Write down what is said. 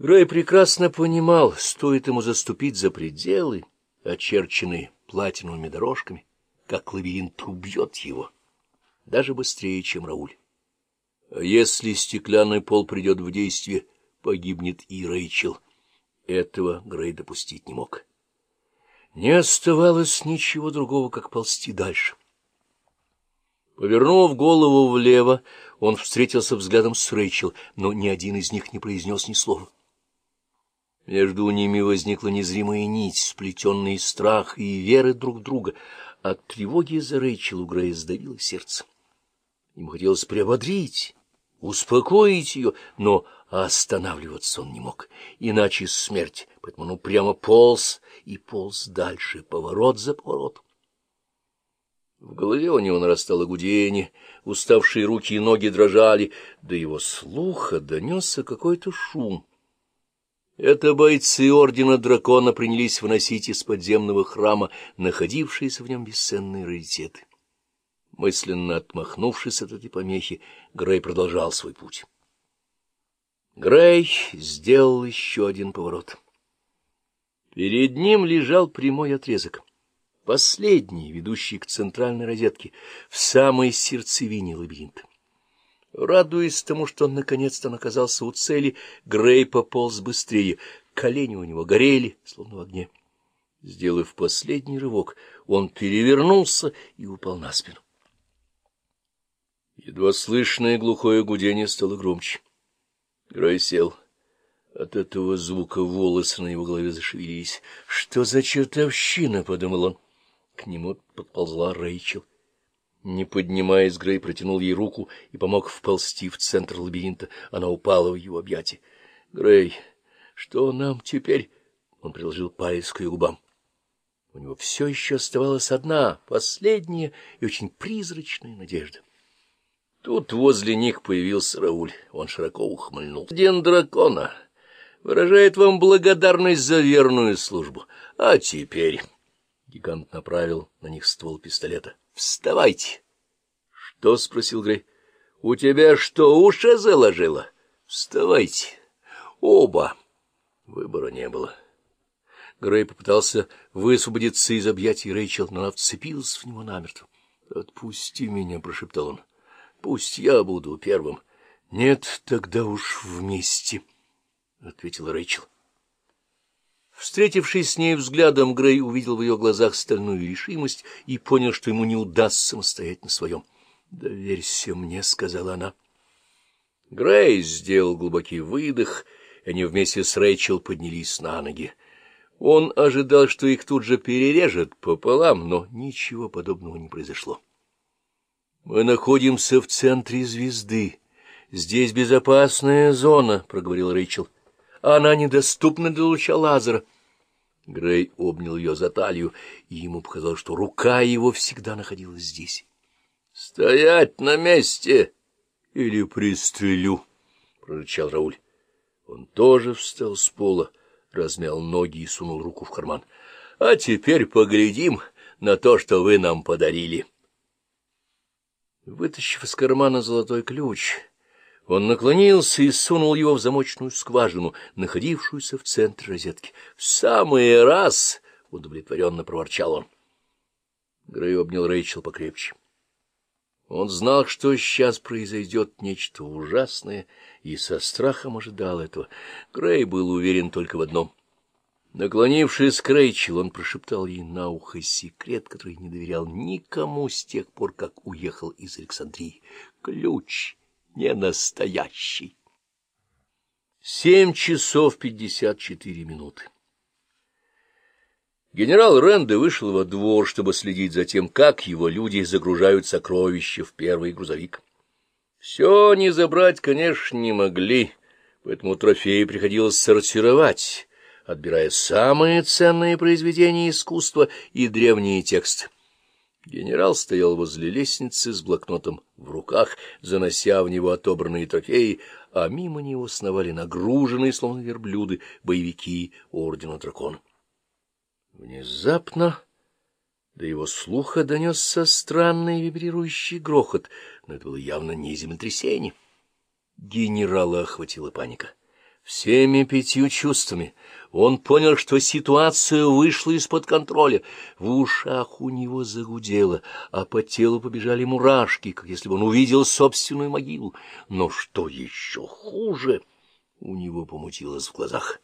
Рэй прекрасно понимал, стоит ему заступить за пределы, очерченные платиновыми дорожками, как лабиринт убьет его, даже быстрее, чем Рауль. А если стеклянный пол придет в действие, погибнет и Рэйчел. Этого Грей допустить не мог. Не оставалось ничего другого, как ползти дальше. Повернув голову влево, он встретился взглядом с Рэйчел, но ни один из них не произнес ни слова. Между ними возникла незримая нить, сплетенная из страха и веры друг друга. От тревоги за Рэйчел у Грея сдавило сердце. Ему хотелось приободрить, успокоить ее, но останавливаться он не мог, иначе смерть, поэтому он прямо полз и полз дальше, поворот за поворотом. В голове у него нарастало гудение, уставшие руки и ноги дрожали, до его слуха донесся какой-то шум. Это бойцы Ордена Дракона принялись выносить из подземного храма находившиеся в нем бесценные раритеты. Мысленно отмахнувшись от этой помехи, Грей продолжал свой путь. Грей сделал еще один поворот. Перед ним лежал прямой отрезок, последний, ведущий к центральной розетке, в самой сердцевине лабиринта. Радуясь тому, что он наконец-то оказался у цели, Грей пополз быстрее. Колени у него горели, словно в огне. Сделав последний рывок, он перевернулся и упал на спину. Едва слышное глухое гудение стало громче. Грей сел. От этого звука волосы на его голове зашевелились. — Что за чертовщина? — подумал он. К нему подползла Рэйчел. Не поднимаясь, Грей протянул ей руку и помог вползти в центр лабиринта. Она упала в его объятия. — Грей, что нам теперь? Он приложил палец к ее губам. У него все еще оставалась одна, последняя и очень призрачная надежда. Тут возле них появился Рауль. Он широко ухмыльнул. — День дракона выражает вам благодарность за верную службу. А теперь... Гигант направил на них ствол пистолета. — Вставайте! — Что? — спросил Грей. — У тебя что, уши заложило? — Вставайте! Оба! Выбора не было. Грей попытался высвободиться из объятий Рэйчел, но она вцепилась в него намертво. — Отпусти меня! — прошептал он. — Пусть я буду первым. — Нет, тогда уж вместе, — ответила Рэйчел. Встретившись с ней взглядом, Грей увидел в ее глазах стальную решимость и понял, что ему не удастся стоять на своем. — Доверься мне, — сказала она. Грей сделал глубокий выдох, и они вместе с Рэйчел поднялись на ноги. Он ожидал, что их тут же перережет пополам, но ничего подобного не произошло. — Мы находимся в центре звезды. Здесь безопасная зона, — проговорил Рэйчел она недоступна для луча лазера. Грей обнял ее за талию, и ему показалось, что рука его всегда находилась здесь. — Стоять на месте! Или пристрелю! — прорычал Рауль. Он тоже встал с пола, размял ноги и сунул руку в карман. — А теперь поглядим на то, что вы нам подарили. Вытащив из кармана золотой ключ... Он наклонился и сунул его в замочную скважину, находившуюся в центре розетки. — В самый раз! — удовлетворенно проворчал он. Грей обнял Рэйчел покрепче. Он знал, что сейчас произойдет нечто ужасное, и со страхом ожидал этого. Грей был уверен только в одном. Наклонившись к Рэйчел, он прошептал ей на ухо секрет, который не доверял никому с тех пор, как уехал из Александрии. Ключ! Не настоящий. Семь часов пятьдесят четыре минуты. Генерал Ренде вышел во двор, чтобы следить за тем, как его люди загружают сокровища в первый грузовик. Все не забрать, конечно, не могли, поэтому трофеи приходилось сортировать, отбирая самые ценные произведения искусства и древние тексты. Генерал стоял возле лестницы с блокнотом в руках, занося в него отобранные трофеи, а мимо него сновали нагруженные, словно верблюды, боевики Ордена Дракона. Внезапно до его слуха донесся странный вибрирующий грохот, но это было явно не землетрясение. Генерала охватила паника. Всеми пятью чувствами он понял, что ситуация вышла из-под контроля. В ушах у него загудело, а по телу побежали мурашки, как если бы он увидел собственную могилу. Но что еще хуже, у него помутилось в глазах —